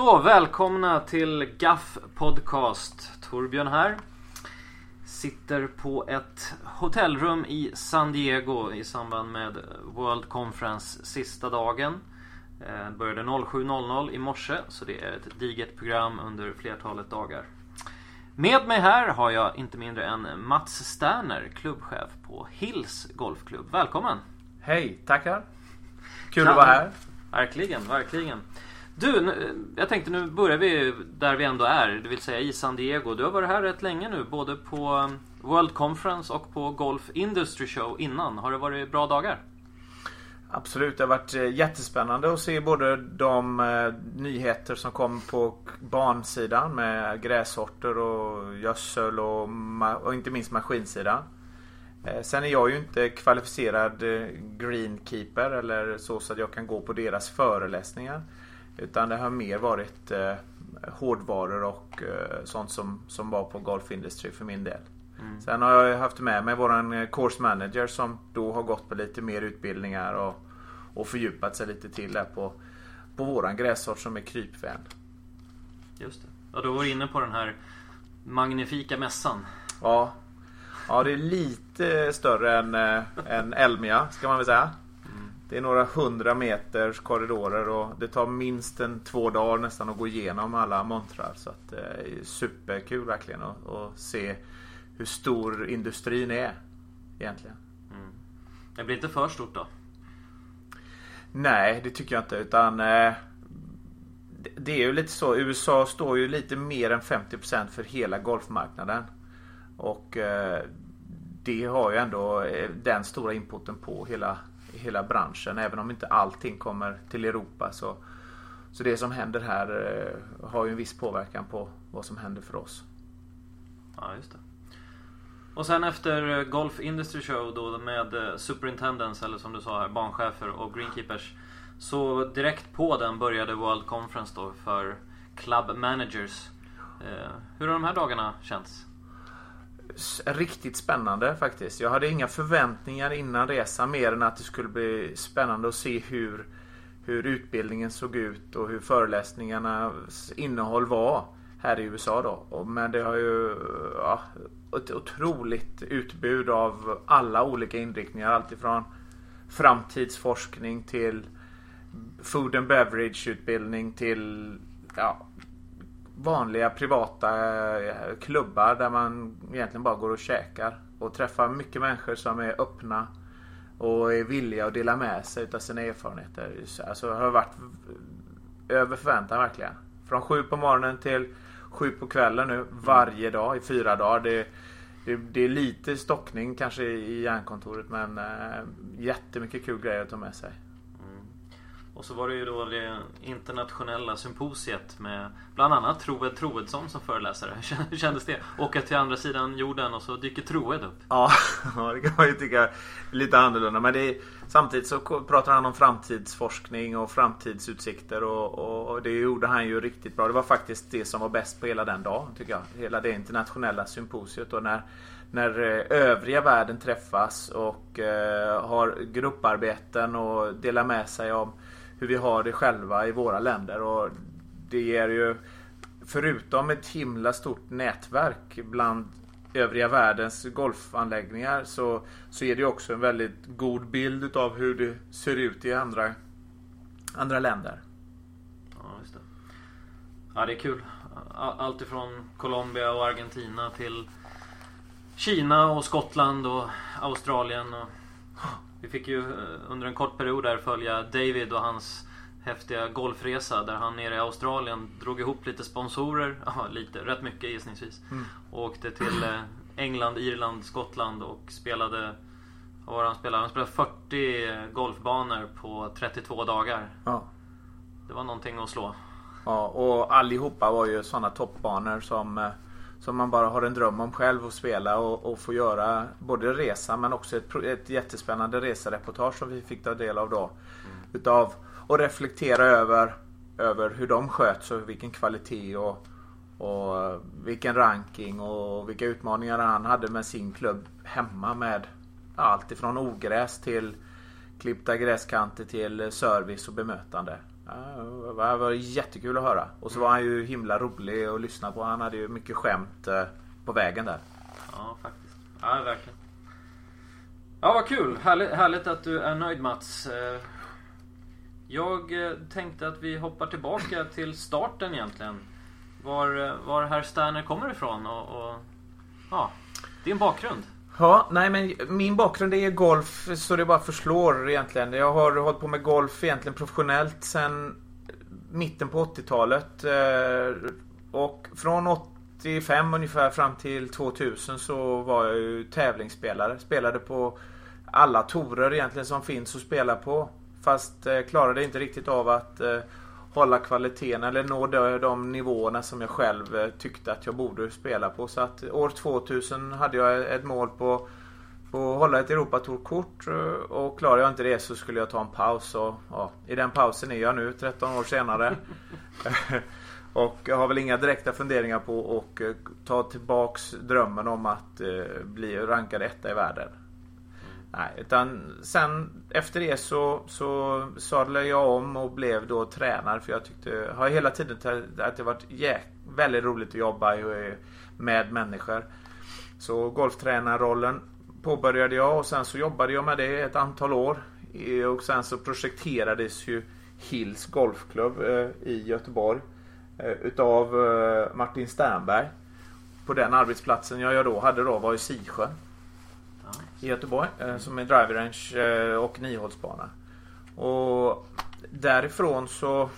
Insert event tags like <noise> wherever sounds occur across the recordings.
Så, välkomna till GAF Podcast. Torbjörn här. Sitter på ett hotellrum i San Diego i samband med World Conference sista dagen. Eh, började 07.00 i morse så det är ett digert program under flertalet dagar. Med mig här har jag inte mindre än Mats Sterner, klubbchef på Hills Golfklubb. Välkommen! Hej, tackar! Kul att vara här. Verkligen, verkligen. Du, jag tänkte nu börjar vi där vi ändå är, det vill säga i San Diego. Du har varit här rätt länge nu, både på um, World Conference och på Golf Industry Show innan. Har det varit bra dagar? Absolut, det har varit eh, jättespännande att se både de eh, nyheter som kom på bansidan med grässorter och gödsel och, och inte minst maskinsidan. Eh, sen är jag ju inte kvalificerad eh, greenkeeper eller så, så att jag kan gå på deras föreläsningar. Utan det har mer varit eh, hårdvaror och eh, sånt som, som var på Golf Industry för min del. Mm. Sen har jag haft med mig våran eh, course manager som då har gått på lite mer utbildningar och, och fördjupat sig lite till där på, på våran grässort som är krypvän. Just det. Ja, du var inne på den här magnifika mässan. Ja. Ja, det är lite större än, äh, än Elmia ska man väl säga. Det är några hundra meters korridorer och det tar minst en två dagar nästan att gå igenom alla montrar. Så att det är superkul verkligen att, att se hur stor industrin är egentligen. Mm. Det blir inte för stort då? Nej, det tycker jag inte. Utan eh, det är ju lite så. USA står ju lite mer än 50% för hela golfmarknaden. Och eh, det har ju ändå eh, den stora inputen på hela hela branschen. Även om inte allting kommer till Europa. Så, så det som händer här eh, har ju en viss påverkan på vad som händer för oss. Ja, just det. Och sen efter eh, Golf Industry Show då med eh, Superintendents, eller som du sa här, banchefer och greenkeepers. Så direkt på den började World Conference då för Club Managers. Eh, hur har de här dagarna känts? Riktigt spännande faktiskt. Jag hade inga förväntningar innan resan mer än att det skulle bli spännande att se hur, hur utbildningen såg ut och hur föreläsningarnas innehåll var här i USA då. Men det har ju ja, ett otroligt utbud av alla olika inriktningar. Alltifrån framtidsforskning till food and beverage utbildning till ja, vanliga privata eh, klubbar där man egentligen bara går och käkar. Och träffar mycket människor som är öppna och är villiga att dela med sig av sina erfarenheter. Alltså det har varit över förväntan verkligen. Från sju på morgonen till sju på kvällen nu varje dag i fyra dagar. Det, det, det är lite stockning kanske i järnkontoret men äh, jättemycket kul grejer att ta med sig. Och så var det ju då det internationella symposiet med bland annat Troed Troedsson som föreläsare. <laughs> Hur kändes det? Åka till andra sidan jorden och så dyker Troed upp. Ja, <laughs> det kan man ju tycka är lite annorlunda. Men är, samtidigt så pratar han om framtidsforskning och framtidsutsikter och, och, det gjorde han ju riktigt bra. Det var faktiskt det som var bäst på hela den dagen tycker jag. Hela det internationella symposiet. Och när, när eh, övriga världen träffas och eh, har grupparbeten och delar med sig om hur vi har det själva i våra länder. Och det ger ju, förutom ett himla stort nätverk bland övriga världens golfanläggningar så, så är det också en väldigt god bild utav hur det ser ut i andra, andra länder. Ja, just det. Ja, det är kul. Allt ifrån Colombia och Argentina till Kina och Skottland och Australien. Och vi fick ju eh, under en kort period där följa David och hans häftiga golfresa där han nere i Australien drog ihop lite sponsorer, <laughs> ja lite, rätt mycket gissningsvis. Mm. Och åkte till eh, England, Irland, Skottland och spelade vad var han spelade? Han spelade 40 golfbanor på 32 dagar. Ja. Det var någonting att slå. Ja, och allihopa var ju sådana toppbanor som eh, som man bara har en dröm om själv att spela och, och få göra både resa men också ett, ett jättespännande resereportage som vi fick ta del av då. Mm. Utav och reflektera över, över hur de sköts och vilken kvalitet och, och vilken ranking och vilka utmaningar han hade med sin klubb hemma med allt ifrån ogräs till klippta gräskanter till service och bemötande. Ja, det var jättekul att höra. Och så var han ju himla rolig att lyssna på. Han hade ju mycket skämt eh, på vägen där. Ja, faktiskt. Ja, verkligen. Ja, vad kul. Härligt, härligt att du är nöjd Mats. Eh, jag eh, tänkte att vi hoppar tillbaka <laughs> till starten egentligen. Var, var herr Sterner kommer ifrån och, och ja, din bakgrund. Ja, nej men min bakgrund är golf så det bara förslår egentligen. Jag har hållit på med golf egentligen professionellt sen mitten på 80-talet. Eh, och från 85 ungefär fram till 2000 så var jag ju tävlingsspelare. Spelade på alla torer egentligen som finns att spela på. Fast eh, klarade inte riktigt av att eh, hålla kvaliteten eller nå de, de nivåerna som jag själv eh, tyckte att jag borde spela på. Så att år 2000 hade jag ett mål på, på att hålla ett Europatourkort eh, och klarar jag inte det så skulle jag ta en paus. Och, ja, I den pausen är jag nu 13 år senare. <laughs> och jag har väl inga direkta funderingar på att eh, ta tillbaks drömmen om att bli rankad etta i världen. Nej, utan sen efter det så, så sadlade jag om och blev då tränare för jag tyckte, har hela tiden att det varit jäk, väldigt roligt att jobba med människor. Så golftränarrollen påbörjade jag och sen så jobbade jag med det ett antal år. Och sen så projekterades ju Hills Golfklubb eh, i Göteborg eh, utav eh, Martin Sternberg. På den arbetsplatsen jag då hade då var i Sisjön i Göteborg eh, som är driver range eh, och niohålsbana. Och därifrån så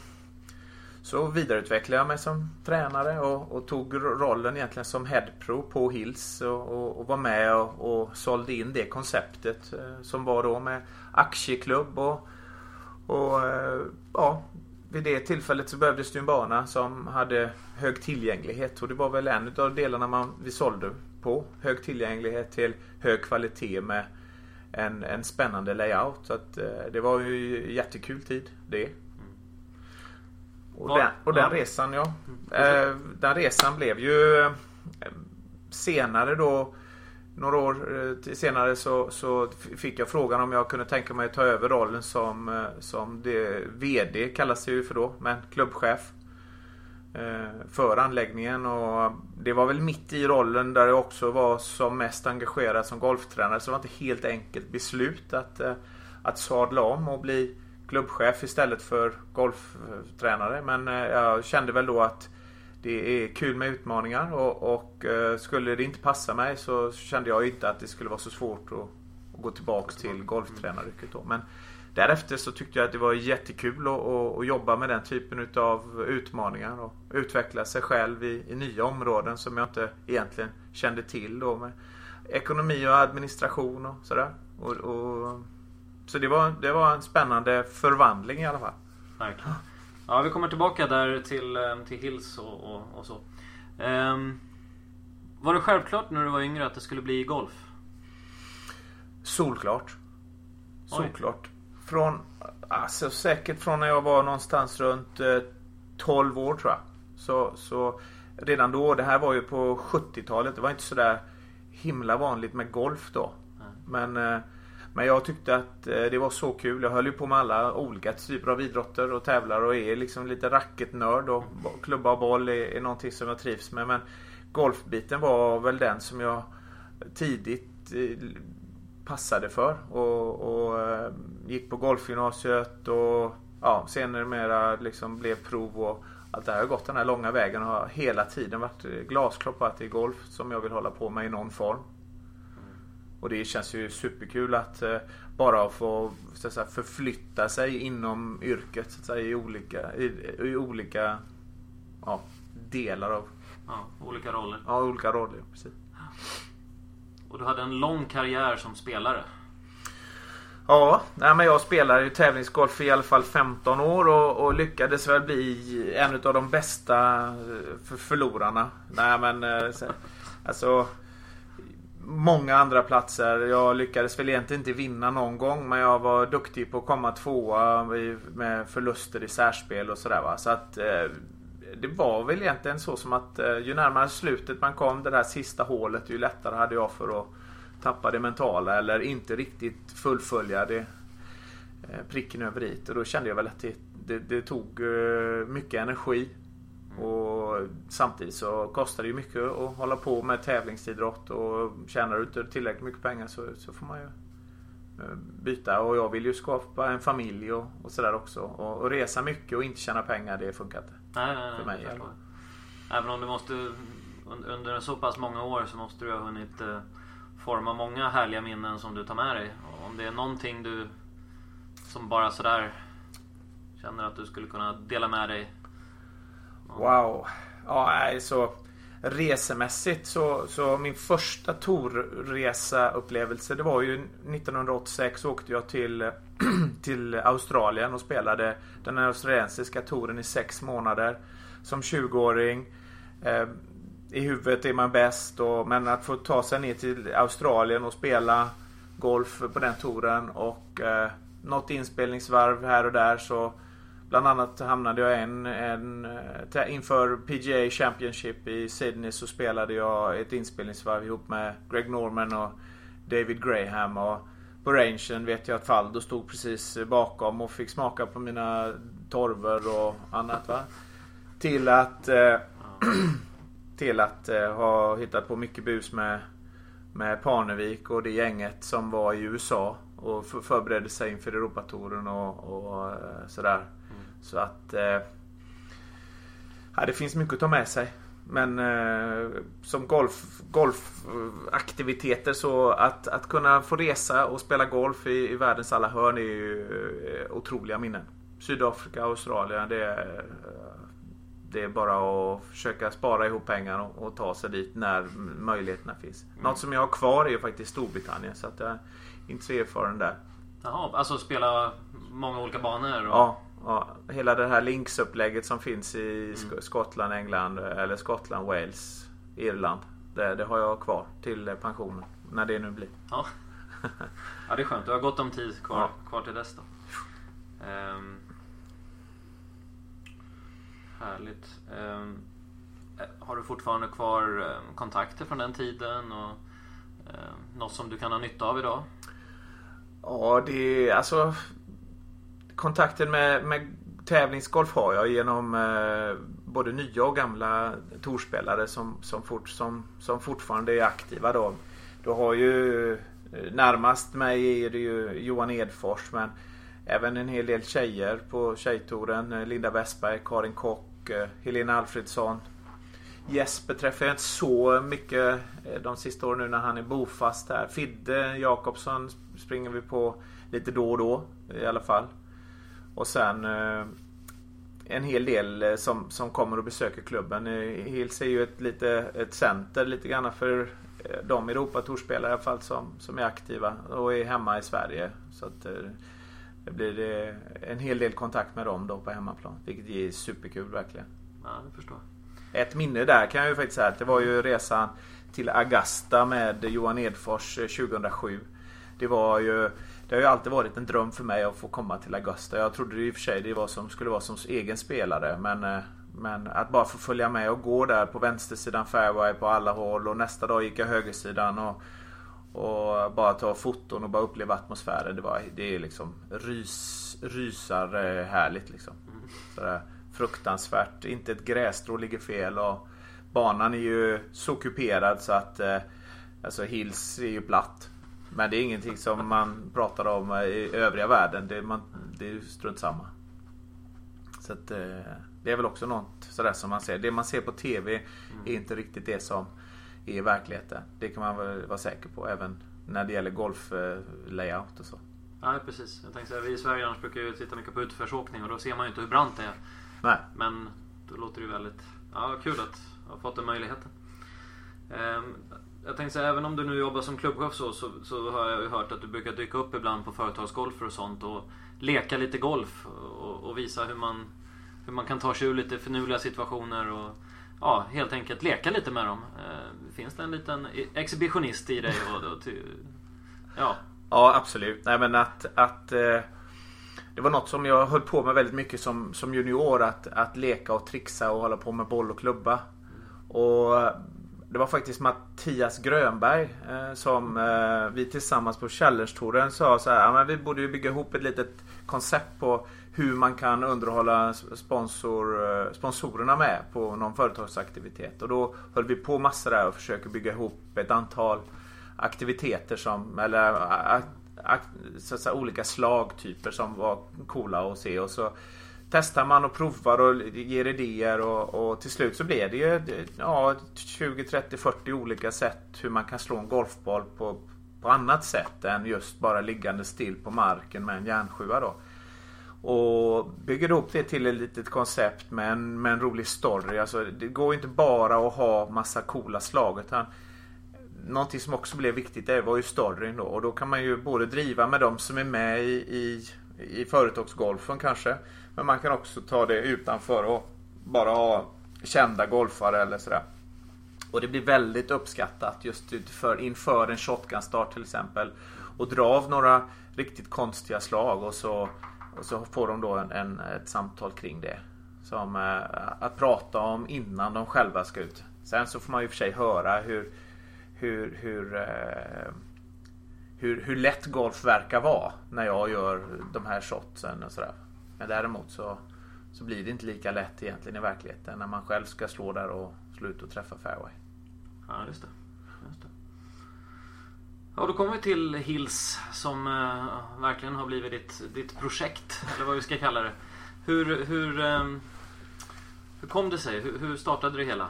så vidareutvecklade jag mig som tränare och, och tog rollen egentligen som headpro på Hills och, och, och var med och, och sålde in det konceptet eh, som var då med aktieklubb och, och eh, ja, vid det tillfället så behövdes det en bana som hade hög tillgänglighet och det var väl en av delarna man, vi sålde på. Hög tillgänglighet till hög kvalitet med en, en spännande layout. Så att, eh, det var ju jättekul tid det. Och den, och den resan ja. Eh, den resan blev ju eh, senare då några år senare så, så fick jag frågan om jag kunde tänka mig att ta över rollen som, som det, VD kallas det ju för då, men klubbchef. Eh, För anläggningen och det var väl mitt i rollen där jag också var som mest engagerad som golftränare så det var inte helt enkelt beslut att, eh, att sadla om och bli klubbchef istället för golftränare. Men eh, jag kände väl då att det är kul med utmaningar och, och skulle det inte passa mig så kände jag inte att det skulle vara så svårt att, att gå tillbaks till golftränaryrket då. Men därefter så tyckte jag att det var jättekul att, att, att jobba med den typen av utmaningar och utveckla sig själv i, i nya områden som jag inte egentligen kände till då med ekonomi och administration och sådär. Och, och, så det var, det var en spännande förvandling i alla fall. Verkligen. Ja, vi kommer tillbaka där till, eh, till Hills och, och, och så. Ehm, var det självklart när du var yngre att det skulle bli golf? Solklart. Solklart. Från, alltså säkert från när jag var någonstans runt eh, 12 år tror jag. Så, så redan då, det här var ju på 70-talet. Det var inte sådär himla vanligt med golf då. Men, eh, men jag tyckte att eh, det var så kul. Jag höll ju på med alla olika typer av idrotter och tävlar och är liksom lite racketnörd och klubba och boll är, är någonting som jag trivs med. Men golfbiten var väl den som jag tidigt eh, passade för och, och eh, gick på golfgymnasiet och ja, senare mera liksom blev prov och allt det här. Jag har gått den här långa vägen och har hela tiden varit glasklar på att det är golf som jag vill hålla på med i någon form. Och det känns ju superkul att eh, bara få så att säga, förflytta sig inom yrket så att säga, i olika, i, i olika ja, delar av Ja, olika roller. ja, olika roller. Precis. Och du hade en lång karriär som spelare. Ja, nej, men jag spelade ju tävlingsgolf i alla fall 15 år och, och lyckades väl bli en av de bästa eh, förlorarna. Nej men eh, alltså Många andra platser. Jag lyckades väl egentligen inte vinna någon gång men jag var duktig på att komma tvåa med förluster i särspel och sådär va. Så att eh, det var väl egentligen så som att eh, ju närmare slutet man kom det där sista hålet ju lättare hade jag för att tappa det mentala eller inte riktigt fullfölja det eh, pricken över i. Och då kände jag väl att det, det, det tog eh, mycket energi. Och samtidigt så kostar det ju mycket att hålla på med tävlingsidrott och tjänar du inte tillräckligt mycket pengar så, så får man ju eh, byta. Och jag vill ju skapa en familj och, och sådär också. Och, och, resa mycket och inte tjäna pengar, det funkar inte. Nej, nej, nej, för mig. Även om du måste under så pass många år så måste du ha hunnit eh, forma många härliga minnen som du tar med dig. Och om det är någonting du som bara sådär känner att du skulle kunna dela med dig? Wow. Ja, så resemässigt så, så min första torresa upplevelse det var ju 1986 åkte jag till, <clears throat> till Australien och spelade den australiensiska touren i sex månader. Som 20-åring. Eh, I huvudet är man bäst och, men att få ta sig ner till Australien och spela golf på den touren och eh, något inspelningsvarv här och där så Bland annat hamnade jag en, en eh, inför PGA Championship i Sydney så spelade jag ett inspelningsvarv ihop med Greg Norman och David Graham. Och på rangen vet jag att Faldo stod precis bakom och fick smaka på mina torver och annat. Va? Till att, eh, <clears throat> till att eh, ha hittat på mycket bus med, med Parnevik och det gänget som var i USA och förberedde sig inför Europatouren och, och eh, sådär. Så att... Eh, ja, det finns mycket att ta med sig. Men eh, som golf, golfaktiviteter så att, att kunna få resa och spela golf i, i världens alla hörn är ju eh, otroliga minnen. Sydafrika, Australien. Det är, det är bara att försöka spara ihop pengar och, och ta sig dit när möjligheterna finns. Mm. Något som jag har kvar är faktiskt Storbritannien så att jag är inte så erfaren där. Jaha, alltså spela många olika banor? Och... Ja, Ja, hela det här linksupplägget som finns i mm. Skottland, England eller Skottland, Wales, Irland. Det, det har jag kvar till pensionen. När det nu blir. Ja, <laughs> ja det är skönt. Du har gott om tid kvar, ja. kvar till dess då. Um, härligt. Um, har du fortfarande kvar um, kontakter från den tiden? Och um, Något som du kan ha nytta av idag? Ja, det är alltså kontakten med, med tävlingsgolf har jag genom eh, både nya och gamla torspelare som, som, fort, som, som fortfarande är aktiva. Då. Du har ju eh, närmast mig är det ju Johan Edfors men även en hel del tjejer på tjejtouren. Eh, Linda Westberg, Karin Kock, eh, Helena Alfredsson. Jesper träffar jag inte så mycket de sista åren nu när han är bofast här. Fidde Jakobsson springer vi på lite då och då i alla fall. Och sen eh, en hel del eh, som, som kommer och besöker klubben. Eh, Hils är ju ett, lite, ett center lite grann för de Europatourspelare i alla fall som, som är aktiva och är hemma i Sverige. Så att det blir en hel del kontakt med dem då på hemmaplan. Vilket är superkul verkligen. Ja, det förstår. Ett minne där kan jag ju faktiskt säga att det var ju resan till Augusta med Johan Edfors 2007. Det var ju det har ju alltid varit en dröm för mig att få komma till Augusta. Jag trodde i och för sig det var som, skulle vara som egen spelare. Men, eh, men att bara få följa med och gå där på vänstersidan fairway på alla håll. Och nästa dag gick jag högersidan. Och, och bara ta foton och bara uppleva atmosfären. Det, var, det är liksom rys, rysar eh, härligt liksom. Sådär, fruktansvärt. Inte ett grässtrå ligger fel. Och banan är ju så kuperad så att eh, Alltså Hills är ju platt. Men det är ingenting som man pratar om i övriga världen. Det är, man, det är strunt samma. Så att, eh, det är väl också något sådär som man ser. Det man ser på TV mm. är inte riktigt det som är verkligheten. Det kan man väl vara säker på även när det gäller golflayout och så. Ja precis. Jag tänkte säga, vi i Sverige annars brukar ju titta mycket på utförsåkning och då ser man ju inte hur brant det är. Nej. Men då låter det ju väldigt ja, kul att ha fått den möjligheten. Jag tänkte säga, även om du nu jobbar som klubbchef så, så, så, har jag ju hört att du brukar dyka upp ibland på företagsgolfer och sånt och leka lite golf och, och visa hur man, hur man kan ta sig ur lite finurliga situationer och ja, helt enkelt leka lite med dem. Eh, finns det en liten exhibitionist i dig? Och, och till, ja. ja, absolut. Nej, men att, att eh, det var något som jag höll på med väldigt mycket som, som junior. Att, att leka och trixa och hålla på med boll och klubba. Och det var faktiskt Mattias Grönberg eh, som eh, vi tillsammans på Challenge-touren sa så här. Men vi borde ju bygga ihop ett litet koncept på hur man kan underhålla sponsor, eh, sponsorerna med på någon företagsaktivitet. Och då höll vi på massor där och försöker bygga ihop ett antal aktiviteter som, eller så säga, olika slagtyper som var coola att se. Och så testar man och provar och ger idéer och, och till slut så blir det ju ja, 20, 30, 40 olika sätt hur man kan slå en golfboll på, på annat sätt än just bara liggande still på marken med en järnsjua då. Och bygger ihop det till ett litet koncept med en, med en rolig story. Alltså, det går inte bara att ha massa coola slag. Utan någonting som också blev viktigt det var ju storyn då. Och då kan man ju både driva med de som är med i, i, i företagsgolfen kanske. Men man kan också ta det utanför och bara ha kända golfare eller sådär. Och det blir väldigt uppskattat just för, inför en shotgun-start till exempel. Och dra av några riktigt konstiga slag och så, och så får de då en, en ett samtal kring det. Som eh, att prata om innan de själva ska ut. Sen så får man ju för sig höra hur, hur, hur, eh, hur, hur lätt golf verkar vara när jag gör de här shotsen och sådär. Men däremot så, så blir det inte lika lätt egentligen i verkligheten när man själv ska slå där och slå ut och träffa fairway. Ja, just det. Just det. Ja, då kommer vi till Hills som eh, verkligen har blivit ditt, ditt projekt. Eller vad vi ska kalla det. Hur, hur, eh, hur kom det sig? Hur, hur startade det hela?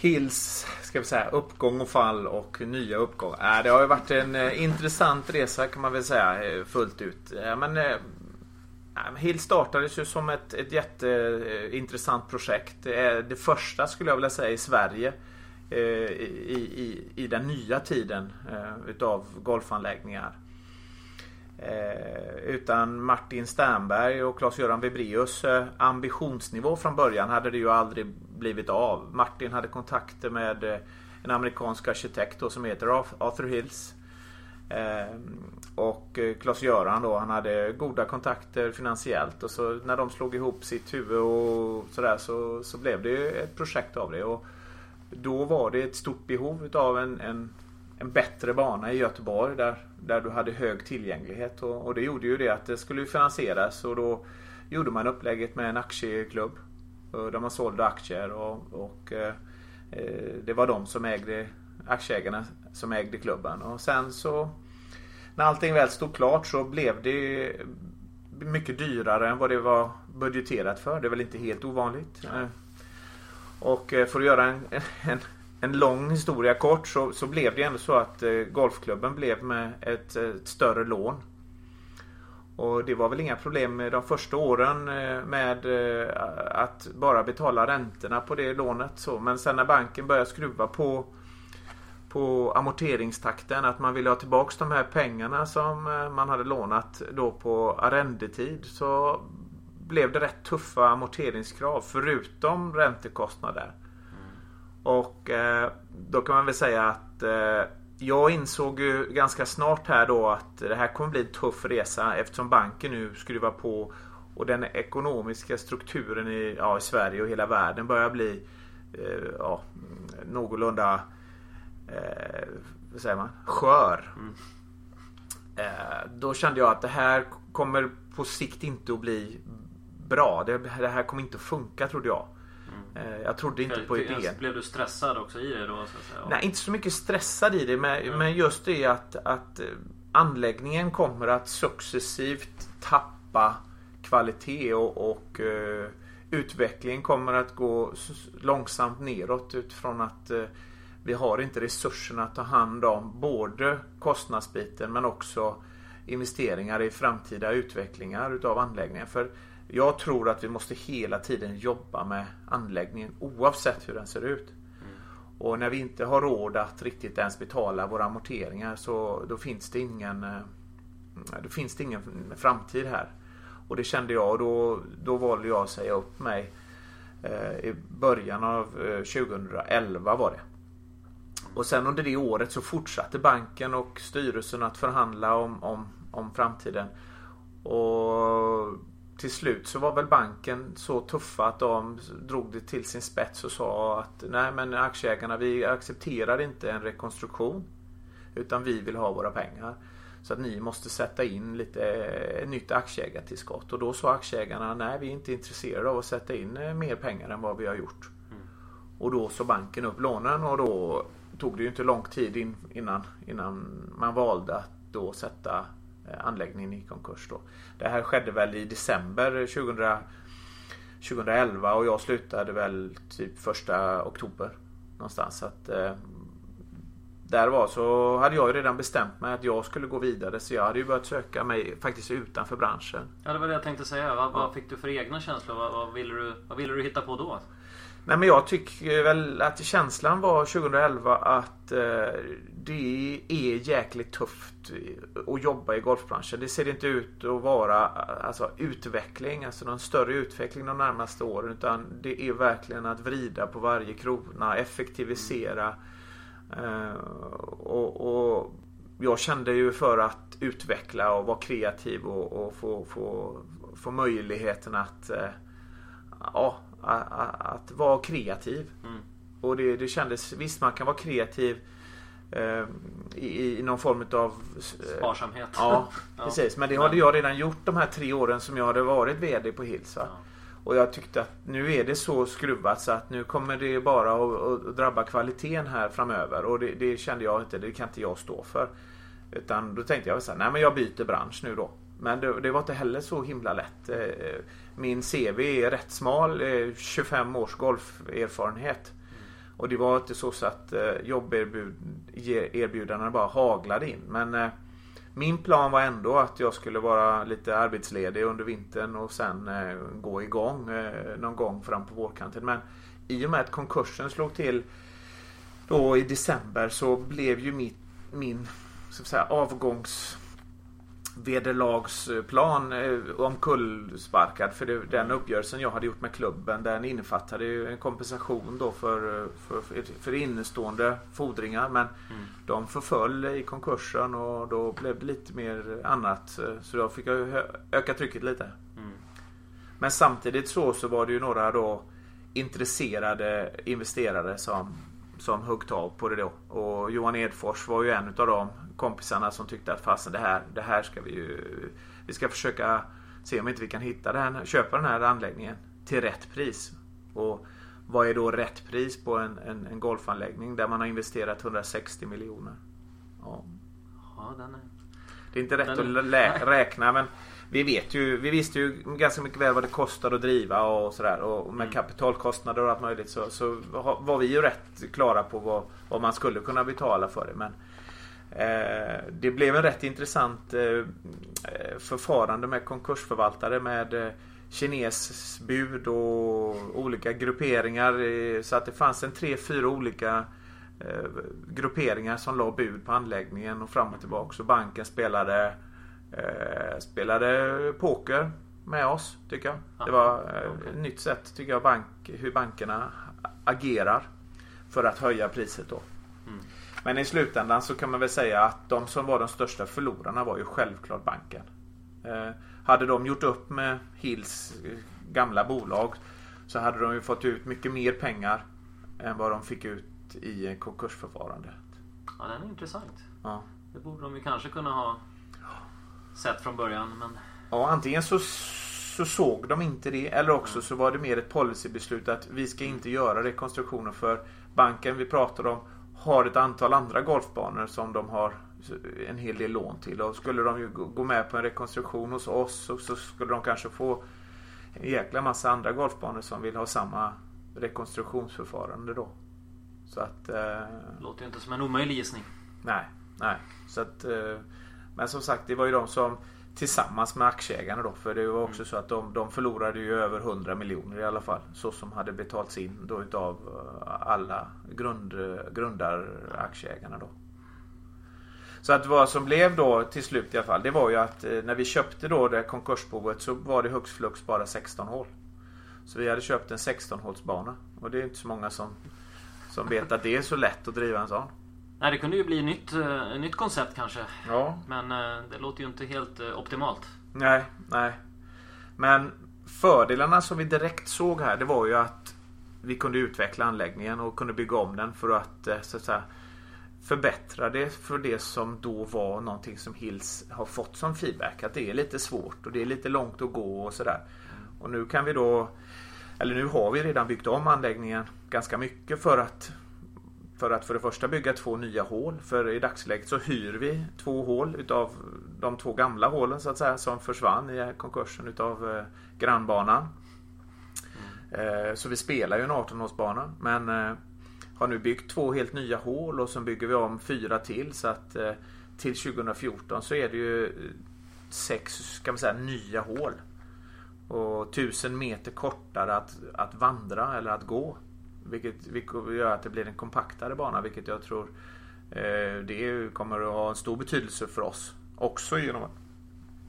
Hills, ska vi säga, uppgång och fall och nya uppgångar. Äh, det har ju varit en eh, intressant resa kan man väl säga eh, fullt ut. Äh, men eh, äh, Hill startades ju som ett, ett jätteintressant eh, projekt. Det första skulle jag vilja säga i Sverige eh, i, i, i den nya tiden eh, utav golfanläggningar. Eh, utan Martin Sternberg och Claes-Göran Webreus eh, ambitionsnivå från början hade det ju aldrig blivit av. Martin hade kontakter med eh, en amerikansk arkitekt som heter Arthur Hills. Ehm, och eh, Klas-Göran då, han hade goda kontakter finansiellt och så när de slog ihop sitt huvud och sådär så, så blev det ett projekt av det. Och då var det ett stort behov utav en, en, en bättre bana i Göteborg där, där du hade hög tillgänglighet. Och, och det gjorde ju det att det skulle finansieras och då gjorde man upplägget med en aktieklubb. Där man sålde aktier och, och eh, det var de som ägde aktieägarna som ägde klubben. Och sen så när allting väl stod klart så blev det mycket dyrare än vad det var budgeterat för. Det är väl inte helt ovanligt. Ja. Och eh, för att göra en, en, en lång historia kort så, så, blev det ändå så att eh, golfklubben blev med ett, ett, större lån. Och det var väl inga problem de första åren med att bara betala räntorna på det lånet. Så. Men sen när banken började skruva på på amorteringstakten. Att man ville ha tillbaks de här pengarna som eh, man hade lånat då på arrendetid. Så blev det rätt tuffa amorteringskrav förutom räntekostnader. Mm. Och eh, då kan man väl säga att eh, jag insåg ju ganska snart här då att det här kommer bli en tuff resa eftersom banken nu skruvar på och den ekonomiska strukturen i, ja, i Sverige och hela världen börjar bli eh, ja, någorlunda eh, vad säger man, skör. Mm. Eh, då kände jag att det här kommer på sikt inte att bli bra. Det, det här kommer inte att funka trodde jag. Eh, jag trodde inte på idén. Blev du stressad också i det då? Nej, inte så mycket stressad i det. Men, mm. men just det att, att eh, anläggningen kommer att successivt tappa kvalitet och, och uh, utvecklingen kommer att gå långsamt neråt utifrån att uh, vi har inte resurserna att ta hand om både kostnadsbiten men också investeringar i framtida utvecklingar utav anläggningen. För jag tror att vi måste hela tiden jobba med anläggningen oavsett hur den ser ut. Mm. Och när vi inte har råd att riktigt ens betala våra amorteringar så då finns det ingen eh, då finns det ingen framtid här. Och det kände jag och då, då valde jag att säga upp mig eh, i början av 2011 eh, var det. Och sen under det året så fortsatte banken och styrelsen att förhandla om, om, om framtiden. Och till slut så var väl banken så tuffa att de drog det till sin spets och sa att nej men aktieägarna vi accepterar inte en rekonstruktion. Utan vi vill ha våra pengar. Så att ni måste sätta in lite eh, nytt aktieägartillskott. Och då sa aktieägarna nej vi är inte intresserade av att sätta in eh, mer pengar än vad vi har gjort. Mm. Och då så banken upp lånen och då tog det ju inte lång tid in, innan, innan man valde att då sätta Eh, anläggningen i konkurs. Då. Det här skedde väl i december 2000, 2011 och jag slutade väl typ första oktober. Någonstans. Så att, eh, där var så hade jag ju redan bestämt mig att jag skulle gå vidare så jag hade ju börjat söka mig faktiskt utanför branschen. Ja det var det jag tänkte säga. Vad, vad fick du för egna känslor? Vad, vad, ville du, vad ville du hitta på då? Nej men jag tycker väl att känslan var 2011 att eh, det är jäkligt tufft att jobba i golfbranschen. Det ser inte ut att vara alltså, utveckling, alltså någon större utveckling de närmaste åren. Utan det är verkligen att vrida på varje krona, effektivisera. Eh, och, och, jag kände ju för att utveckla och vara kreativ och, och få, få, få möjligheten att eh, ja, att, att vara kreativ. Mm. Och det, det kändes, visst man kan vara kreativ eh, i, i, någon form av eh, Sparsamhet. <laughs> Ja, precis. Men det hade jag redan gjort de här tre åren som jag hade varit VD på Hills. Ja. Och jag tyckte att nu är det så skruvat så att nu kommer det bara att, drabba kvaliteten här framöver. Och det, det, kände jag inte, det kan inte jag stå för. Utan då tänkte jag så här, nej men jag byter bransch nu då. Men det, det, var inte heller så himla lätt. Eh, min CV är rätt smal, eh, 25 års golferfarenhet. Och det var inte så att eh, jobberbjudandena bara haglade in. Men eh, min plan var ändå att jag skulle vara lite arbetsledig under vintern och sen eh, gå igång eh, någon gång fram på vårkanten. Men i och med att konkursen slog till då i december så blev ju mitt, min så att säga, avgångs vederlagsplan eh, omkullsparkad. För det, den uppgörelsen jag hade gjort med klubben den innefattade ju en kompensation då för, för, för innestående fordringar. Men mm. de förföll i konkursen och då blev det lite mer annat. Så då fick jag öka trycket lite. Mm. Men samtidigt så, så var det ju några då intresserade investerare som som högg tag på det då. Och Johan Edfors var ju en av de kompisarna som tyckte att fasen det här, det här ska vi ju... Vi ska försöka se om inte vi kan hitta den, köpa den här anläggningen till rätt pris. Och vad är då rätt pris på en, en, en golfanläggning där man har investerat 160 miljoner? Ja. ja den är... Det är inte rätt den att räkna men vi vet ju, vi visste ju ganska mycket väl vad det kostar att driva och sådär. Och med mm. kapitalkostnader och allt möjligt så, så var vi ju rätt klara på vad, vad man skulle kunna betala för det. Men eh, det blev en rätt intressant eh, förfarande med konkursförvaltare med eh, kinesbud och olika grupperingar. Eh, så att det fanns en tre, fyra olika eh, grupperingar som la bud på anläggningen och fram och tillbaka. Så banken spelade Eh, spelade poker med oss tycker jag. Det var eh, okay. ett nytt sätt tycker jag bank, hur bankerna agerar för att höja priset då. Mm. Men i slutändan så kan man väl säga att de som var de största förlorarna var ju självklart banken. Eh, hade de gjort upp med Hills eh, gamla bolag så hade de ju fått ut mycket mer pengar än vad de fick ut i konkursförfarandet. Ja, den är intressant. Ja. Det borde de ju kanske kunna ha sett från början. Men... Ja, antingen så, så såg de inte det eller också så var det mer ett policybeslut att vi ska inte göra rekonstruktioner för banken vi pratar om har ett antal andra golfbanor som de har en hel del lån till. Och skulle de ju gå med på en rekonstruktion hos oss så, så skulle de kanske få en jäkla massa andra golfbanor som vill ha samma rekonstruktionsförfarande då. Så att... Eh... Låter ju inte som en omöjlig gissning. Nej, nej. Så att... Eh... Men som sagt, det var ju de som tillsammans med aktieägarna då. För det var också mm. så att de, de förlorade ju över 100 miljoner i alla fall. Så som hade betalts in då utav eh, alla grund, grundaraktieägarna då. Så att vad som blev då till slut i alla fall. Det var ju att eh, när vi köpte då det konkursboet så var det hux flux bara 16 hål. Så vi hade köpt en 16 hålsbana. Och det är inte så många som, som vet att det är så lätt att driva en sån. Nej, det kunde ju bli ett nytt, uh, nytt koncept kanske. Ja. Men uh, det låter ju inte helt uh, optimalt. Nej, nej. Men fördelarna som vi direkt såg här det var ju att vi kunde utveckla anläggningen och kunde bygga om den för att, så att säga, förbättra det för det som då var någonting som Hills har fått som feedback. Att det är lite svårt och det är lite långt att gå och sådär. Och nu kan vi då, eller nu har vi redan byggt om anläggningen ganska mycket för att för att för det första bygga två nya hål. För i dagsläget så hyr vi två hål utav de två gamla hålen så att säga som försvann i konkursen utav eh, grannbanan. Mm. Så vi spelar ju en 18-hålsbana men eh, har nu byggt två helt nya hål och så bygger vi om fyra till så att eh, till 2014 så är det ju eh, sex kan man säga, nya hål. Och tusen meter kortare att, att vandra eller att gå. Vilket, vilket gör att det blir en kompaktare bana vilket jag tror eh, det kommer att ha en stor betydelse för oss. Också genom att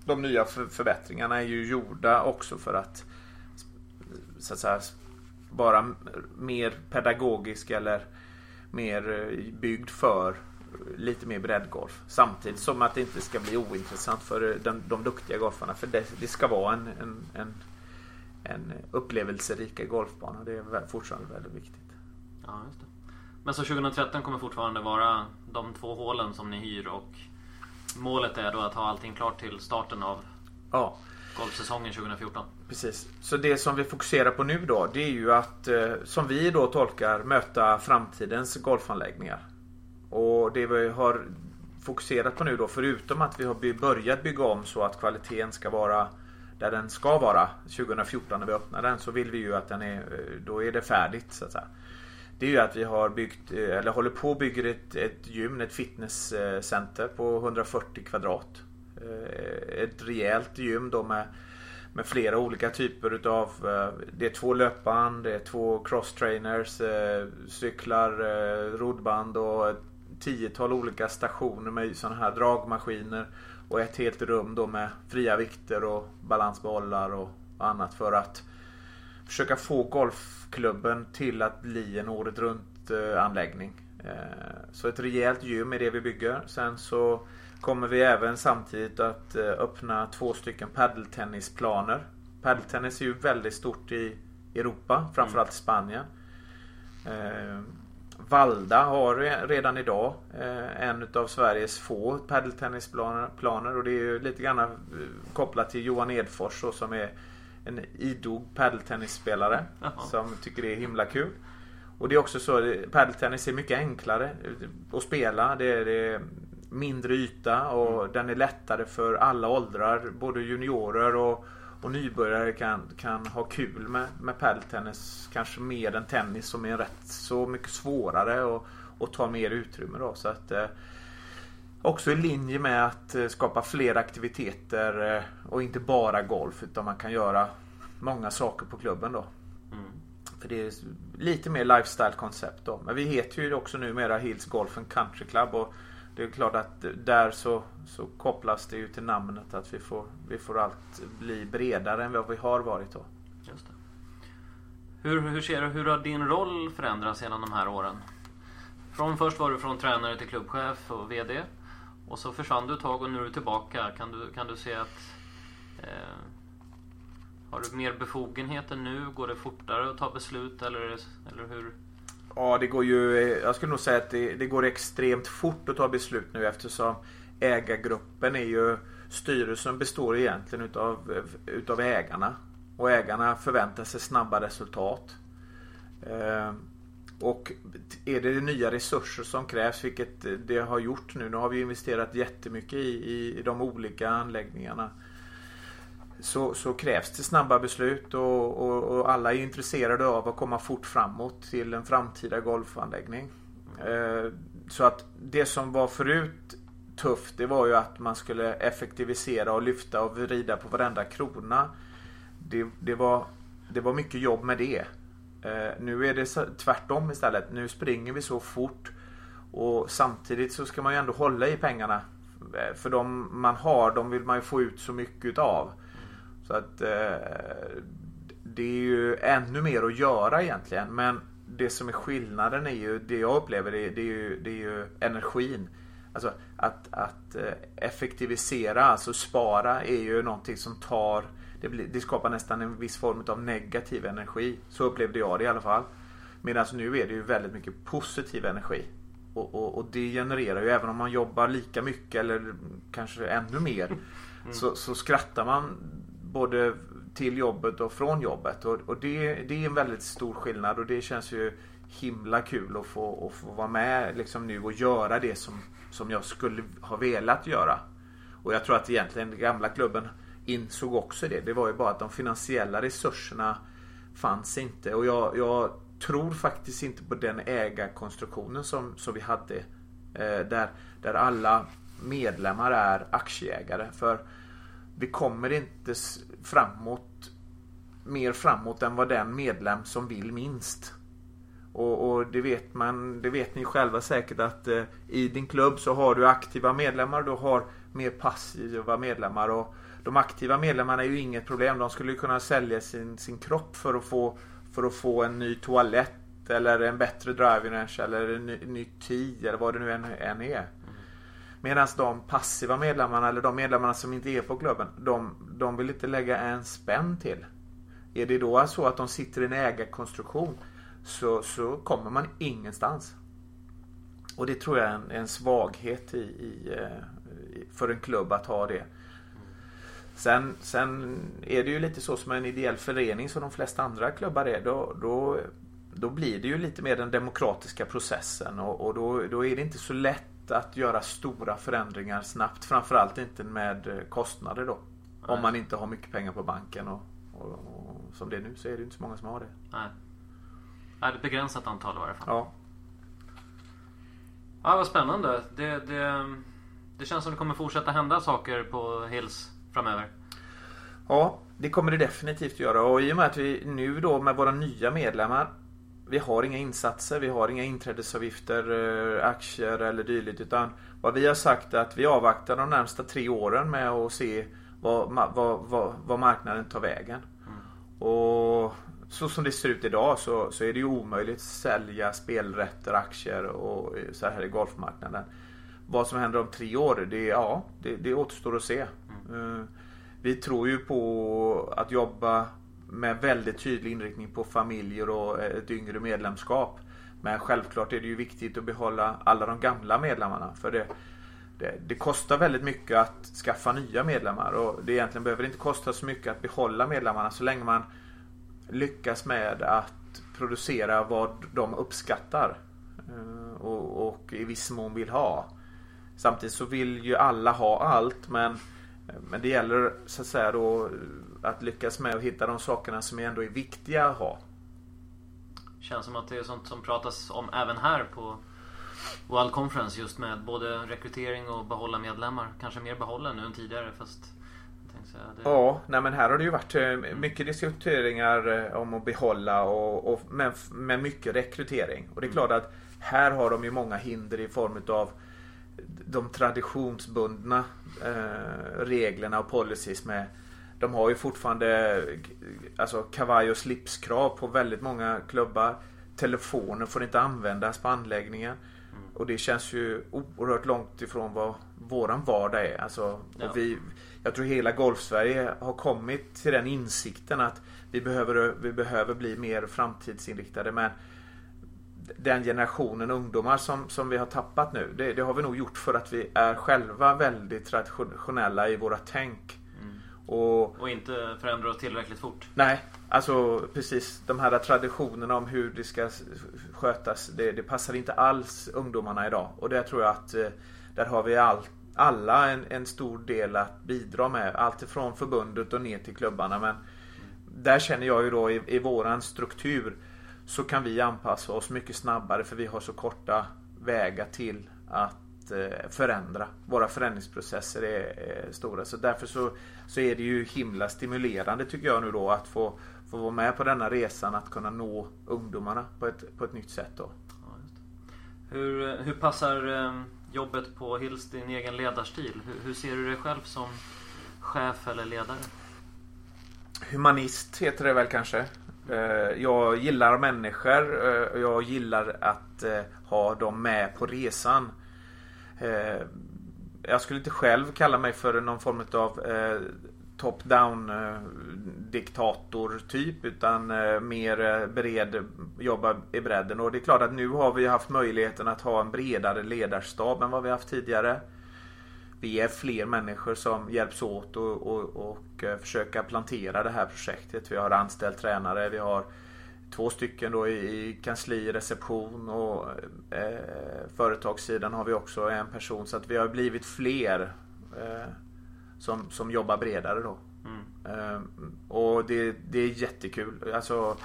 de nya förbättringarna är ju gjorda också för att så att säga bara mer pedagogisk eller mer eh, byggd för lite mer breddgolf. Samtidigt som att det inte ska bli ointressant för eh, de, de duktiga golfarna. För det, det ska vara en, en, en, en upplevelserika golfbana. Det är fortfarande väldigt viktigt. Ja, just det. Men så 2013 kommer fortfarande vara de två hålen som ni hyr och målet är då att ha allting klart till starten av ja. golfsäsongen 2014? Precis. Så det som vi fokuserar på nu då det är ju att eh, som vi då tolkar möta framtidens golfanläggningar. Och det vi har fokuserat på nu då förutom att vi har börjat bygga om så att kvaliteten ska vara där den ska vara 2014 när vi öppnar den så vill vi ju att den är, eh, då är det färdigt så att säga. Det är ju att vi har byggt, eh, eller håller på att bygga ett, ett gym, ett fitnesscenter på 140 kvadrat. Eh, ett rejält gym då med med flera olika typer utav Det är två löpband, det är två crosstrainers, cyklar, roddband och ett tiotal olika stationer med sådana här dragmaskiner. Och ett helt rum då med fria vikter och balansbollar och annat för att försöka få golfklubben till att bli en året runt anläggning. Så ett rejält gym är det vi bygger. Sen så kommer vi även samtidigt att eh, öppna två stycken paddeltennisplaner. Paddeltennis är ju väldigt stort i Europa, framförallt i Spanien. Eh, Valda har redan idag eh, en av Sveriges få paddeltennisplaner och det är ju lite grann kopplat till Johan Edfors som är en idog paddeltennisspelare som tycker det är himla kul. Och det är också så, paddeltennis är mycket enklare att spela. Det är, det mindre yta och mm. den är lättare för alla åldrar. Både juniorer och, och nybörjare kan, kan ha kul med, med padeltennis. Kanske mer än tennis som är rätt så mycket svårare och, och tar mer utrymme. Då, så att, eh, också i linje med att eh, skapa fler aktiviteter eh, och inte bara golf utan man kan göra många saker på klubben då. Mm. För det är lite mer lifestyle koncept då. Men vi heter ju också numera Hills Golf and Country Club och det är klart att där så, så kopplas det ju till namnet att vi får, vi får allt bli bredare än vad vi har varit då. Just det. Hur, hur, ser hur har din roll förändrats genom de här åren? Från först var du från tränare till klubbchef och VD. Och så försvann du ett tag och nu är du tillbaka. Kan du, kan du se att... Eh, har du mer befogenheter nu? Går det fortare att ta beslut eller, eller hur? Ja, det går ju... Jag skulle nog säga att det, det, går extremt fort att ta beslut nu eftersom ägargruppen är ju... Styrelsen består egentligen utav, utav ägarna. Och ägarna förväntar sig snabba resultat. Eh, och är det nya resurser som krävs, vilket det har gjort nu. Nu har vi investerat jättemycket i, i de olika anläggningarna så, så, krävs det snabba beslut och, och, och, alla är intresserade av att komma fort framåt till en framtida golfanläggning. Eh, så att det som var förut tufft det var ju att man skulle effektivisera och lyfta och vrida på varenda krona. Det, det, var, det var mycket jobb med det. Eh, nu är det tvärtom istället. Nu springer vi så fort och samtidigt så ska man ju ändå hålla i pengarna. Eh, för de man har, de vill man ju få ut så mycket utav. Så att eh, det är ju ännu mer att göra egentligen. Men det som är skillnaden är ju, det jag upplever, det, det, är, ju, det är ju energin. Alltså att, att eh, effektivisera, alltså spara, är ju någonting som tar det, blir, det skapar nästan en viss form av negativ energi. Så upplevde jag det i alla fall. Medan nu är det ju väldigt mycket positiv energi. Och, och, och, det genererar ju, även om man jobbar lika mycket eller kanske ännu mer, mm. så, så skrattar man både till jobbet och från jobbet. Och, och det, det, är en väldigt stor skillnad och det känns ju himla kul att få, att få vara med liksom nu och göra det som, som jag skulle ha velat göra. Och jag tror att egentligen den gamla klubben insåg också det. Det var ju bara att de finansiella resurserna fanns inte. Och jag, jag tror faktiskt inte på den ägarkonstruktionen som, som vi hade. Eh, där, där alla medlemmar är aktieägare. För vi kommer inte framåt mer framåt än vad den medlem som vill minst. Och, och, det vet man, det vet ni själva säkert att eh, i din klubb så har du aktiva medlemmar, du har mer passiva medlemmar. Och de aktiva medlemmarna är ju inget problem. De skulle kunna sälja sin, sin kropp för att få för att få en ny toalett eller en bättre driving range eller en ny, ny tee eller vad det nu än, än är. Medan de passiva medlemmarna eller de medlemmarna som inte är på klubben, de, de vill inte lägga en spänn till. Är det då så att de sitter i en ägarkonstruktion så, så kommer man ingenstans. Och det tror jag är en, en svaghet i, i, eh, för en klubb att ha det. Sen, sen är det ju lite så som en ideell förening som de flesta andra klubbar är. Då, då, då blir det ju lite mer den demokratiska processen och, och då, då är det inte så lätt att göra stora förändringar snabbt. Framförallt inte med kostnader då. Nej. Om man inte har mycket pengar på banken och, och, och, som det är nu så är det inte så många som har det. Nej. Det är ett begränsat antal i varje fall. Ja. Ja, vad spännande. Det, det, det känns som det kommer fortsätta hända saker på Hills framöver? Ja, det kommer det definitivt göra. Och i och med att vi nu då med våra nya medlemmar vi har inga insatser, vi har inga inträdesavgifter, eh, aktier eller dylikt. Utan vad vi har sagt är att vi avvaktar de närmsta tre åren med att se vad, vad, vad, vad marknaden tar vägen. Mm. Och så som det ser ut idag så, så är det ju omöjligt att sälja spelrätter, aktier och så här i golfmarknaden. Vad som händer om tre år, det, ja, det, det återstår att se. Mm. Vi tror ju på att jobba med väldigt tydlig inriktning på familjer och ett yngre medlemskap. Men självklart är det ju viktigt att behålla alla de gamla medlemmarna. För det, det, det, kostar väldigt mycket att skaffa nya medlemmar och det egentligen behöver inte kosta så mycket att behålla medlemmarna så länge man lyckas med att producera vad de uppskattar eh, och, och i viss mån vill ha. Samtidigt så vill ju alla ha allt men, men det gäller så att säga då att lyckas med att hitta de sakerna som ändå är viktiga att ha. Känns som att det är sånt som pratas om även här på World Conference just med både rekrytering och behålla medlemmar. Kanske mer behålla nu än tidigare fast det... Ja, nej men här har det ju varit eh, mycket diskuteringar eh, om att behålla och, och med, med mycket rekrytering. Och det är klart att här har de ju många hinder i form av de traditionsbundna eh, reglerna och policies med de har ju fortfarande alltså kavaj och slipskrav på väldigt många klubbar. Telefoner får inte användas på anläggningen. Mm. Och det känns ju oerhört långt ifrån vad våran vardag är. Alltså, ja. vi, jag tror hela Golfsverige har kommit till den insikten att vi behöver, vi behöver bli mer framtidsinriktade. Men den generationen ungdomar som, som vi har tappat nu. Det, det, har vi nog gjort för att vi är själva väldigt traditionella i våra tänk. Mm. Och, och inte förändrar oss tillräckligt fort. Nej, alltså precis. De här traditionerna om hur det ska skötas. Det, det passar inte alls ungdomarna idag. Och det tror jag att eh, där har vi allt alla en, en, stor del att bidra med. Allt ifrån förbundet och ner till klubbarna. Men där känner jag ju då i, i våran struktur så kan vi anpassa oss mycket snabbare för vi har så korta vägar till att eh, förändra. Våra förändringsprocesser är, är, stora. Så därför så, så är det ju himla stimulerande tycker jag nu då att få, få vara med på denna resan att kunna nå ungdomarna på ett, på ett nytt sätt. Då. Ja, hur, eh, hur passar eh, jobbet på Hills din egen ledarstil? Hur, hur ser du dig själv som chef eller ledare? Humanist heter det väl kanske. Eh, jag gillar människor. och jag gillar att eh, ha dem med på resan. Jag skulle inte själv kalla mig för någon form av top-down eh, diktator typ utan eh, mer eh, bred, jobba i bredden. Och det är klart att nu har vi haft möjligheten att ha en bredare ledarstab än vad vi haft tidigare. Vi är fler människor som hjälps åt och, och, och försöka plantera det här projektet. Vi har anställt tränare, vi har två stycken då i kansli, reception och eh, företagssidan har vi också en person. Så att vi har blivit fler eh, som, som jobbar bredare då. Mm. Eh, och det, det är jättekul. Alltså,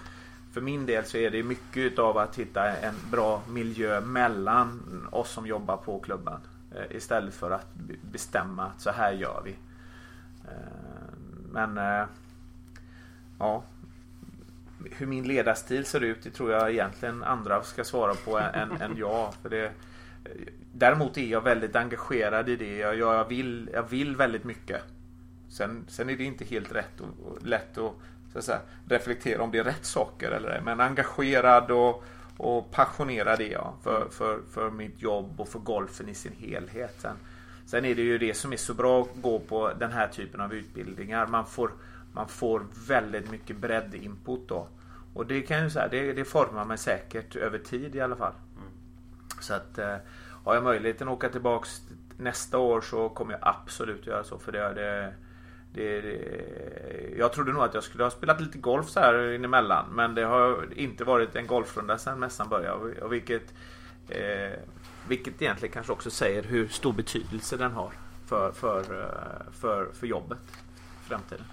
för min del så är det mycket av att hitta en bra miljö mellan oss som jobbar på klubben. Eh, istället för att bestämma att så här gör vi. Eh, men eh, ja, hur min ledarstil ser ut, det tror jag egentligen andra ska svara på än, än jag. För det, däremot är jag väldigt engagerad i det. Jag, jag, vill, jag vill väldigt mycket. Sen, sen är det inte helt rätt och, och lätt att, att säga, reflektera om det är rätt saker eller ej. Men engagerad och, och passionerad är jag för, för, för mitt jobb och för golfen i sin helhet. Sen, sen är det ju det som är så bra att gå på den här typen av utbildningar. Man får man får väldigt mycket bredd-input då. Och det kan jag säga, det, det formar mig säkert över tid i alla fall. Så att eh, har jag möjligheten att åka tillbaks nästa år så kommer jag absolut göra så. För det, det, det, det, jag trodde nog att jag skulle ha spelat lite golf så här emellan. Men det har inte varit en golfrunda sedan mässan började. Och vilket, eh, vilket egentligen kanske också säger hur stor betydelse den har för, för, eh, för, för jobbet i framtiden.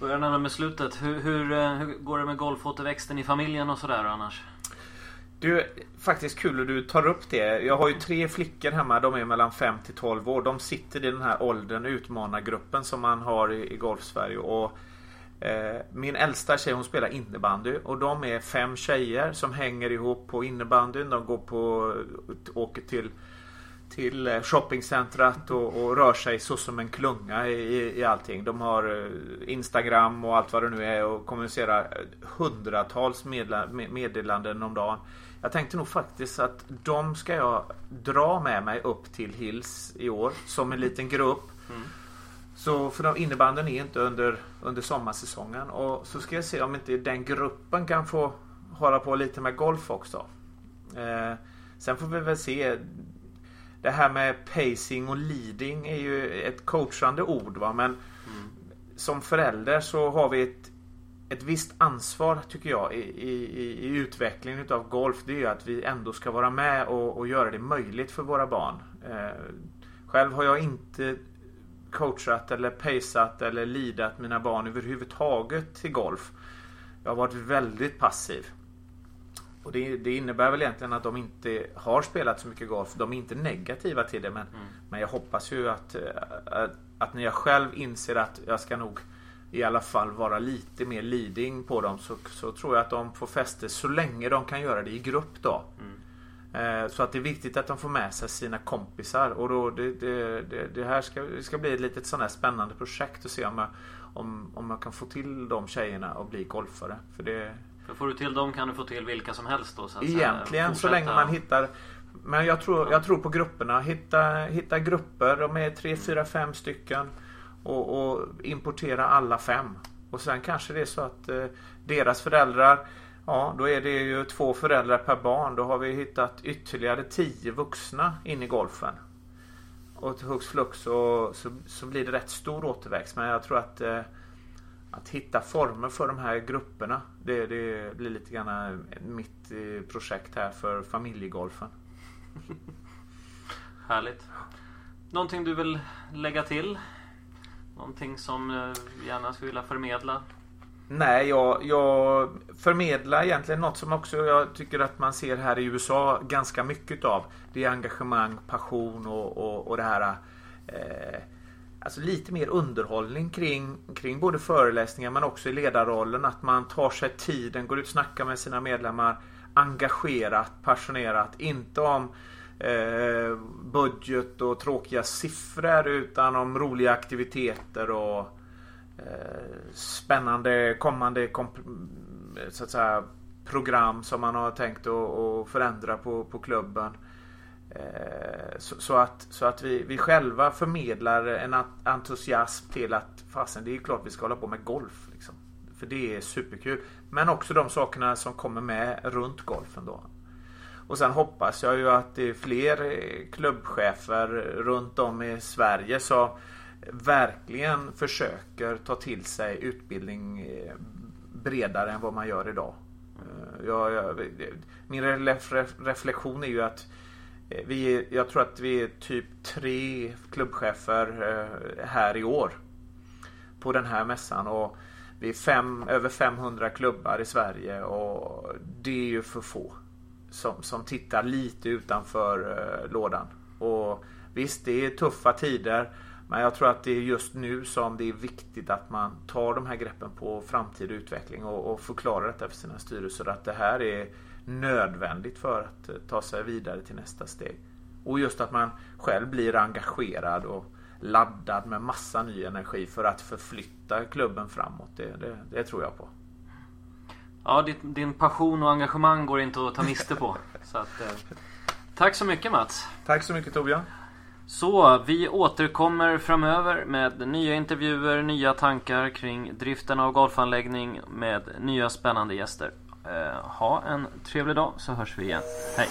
Börjar närma med slutet. Hur, hur, eh, hur, går det med golfåterväxten i familjen och sådär annars? Du, faktiskt kul att du tar upp det. Jag har ju tre flickor hemma. De är mellan 5 till 12 år. De sitter i den här åldern, utmanargruppen som man har i, i Golfsverige. Och, eh, min äldsta tjej hon spelar innebandy och de är fem tjejer som hänger ihop på innebandyn. De går på, åker till till shoppingcentret shoppingcentrat och, och, rör sig så som en klunga i, i allting. De har eh, Instagram och allt vad det nu är och kommunicerar hundratals meddelanden om dagen. Jag tänkte nog faktiskt att de ska jag dra med mig upp till Hills i år som en liten grupp. Mm. Så för innebanden är inte under, under sommarsäsongen och så ska jag se om inte den gruppen kan få hålla på lite med golf också. Eh, sen får vi väl se det här med pacing och leading är ju ett coachande ord. Va? Men mm. som förälder så har vi ett, ett visst ansvar tycker jag i, i, i utvecklingen utav golf. Det är ju att vi ändå ska vara med och, och göra det möjligt för våra barn. Eh, själv har jag inte coachat eller paceat eller lidat mina barn överhuvudtaget till golf. Jag har varit väldigt passiv. Och det, det, innebär väl egentligen att de inte har spelat så mycket golf. De är inte negativa till det men, mm. men jag hoppas ju att, att, att när jag själv inser att jag ska nog i alla fall vara lite mer leading på dem så, så tror jag att de får fäste så länge de kan göra det i grupp då. Mm. Eh, så att det är viktigt att de får med sig sina kompisar och då det, det, det, det här ska, ska bli ett litet sånt här spännande projekt att se om jag, om, om jag kan få till de tjejerna och bli golfare. För det, för får du till dem kan du få till vilka som helst då? Så att Egentligen så länge man hittar Men jag tror, jag tror på grupperna. Hitta, hitta grupper, de är tre, fyra, fem stycken. Och, och, importera alla fem. Och sen kanske det är så att eh, deras föräldrar Ja, då är det ju två föräldrar per barn. Då har vi hittat ytterligare tio vuxna in i golfen. Och till hux flux så, så, så, blir det rätt stor återväxt. Men jag tror att eh, att hitta former för de här grupperna. Det, det blir lite grann eh, mitt eh, projekt här för familjegolfen. <laughs> Härligt. Någonting du vill lägga till? Någonting som du gärna skulle vilja förmedla? Nej, jag, jag förmedlar egentligen något som också jag tycker att man ser här i USA ganska mycket av. Det är engagemang, passion och, och, och det här eh, alltså lite mer underhållning kring, kring både föreläsningar men också i ledarrollen. Att man tar sig tiden, går ut och snackar med sina medlemmar engagerat, passionerat. Inte om eh, budget och tråkiga siffror utan om roliga aktiviteter och eh, spännande kommande så att säga, program som man har tänkt att förändra på, på klubben. Eh, så, så, att, så att vi, vi själva förmedlar en entusiasm till att fasen det är klart vi ska hålla på med golf. Liksom. För det är superkul. Men också de sakerna som kommer med runt golfen då. Och sen hoppas jag ju att det är fler eh, klubbchefer runt om i Sverige som verkligen försöker ta till sig utbildning eh, bredare än vad man gör idag. Eh, jag, jag, min reflektion är ju att vi, jag tror att vi är typ tre klubbchefer här i år på den här mässan. Och vi är fem, över 500 klubbar i Sverige och det är ju för få som, som tittar lite utanför eh, lådan. Och Visst, det är tuffa tider. Men jag tror att det är just nu som det är viktigt att man tar de här greppen på framtid och utveckling och, och förklarar detta för sina styrelser att det här är nödvändigt för att eh, ta sig vidare till nästa steg. Och just att man själv blir engagerad och laddad med massa ny energi för att förflytta klubben framåt. Det, det, det tror jag på. Ja, din, din, passion och engagemang går inte att ta miste på. <laughs> Så att, eh, tack så mycket Mats. Tack så mycket Torbjörn. Så, vi återkommer framöver med nya intervjuer, nya tankar kring driften av golfanläggning med nya spännande gäster. Eh, ha en trevlig dag så hörs vi igen. Hej!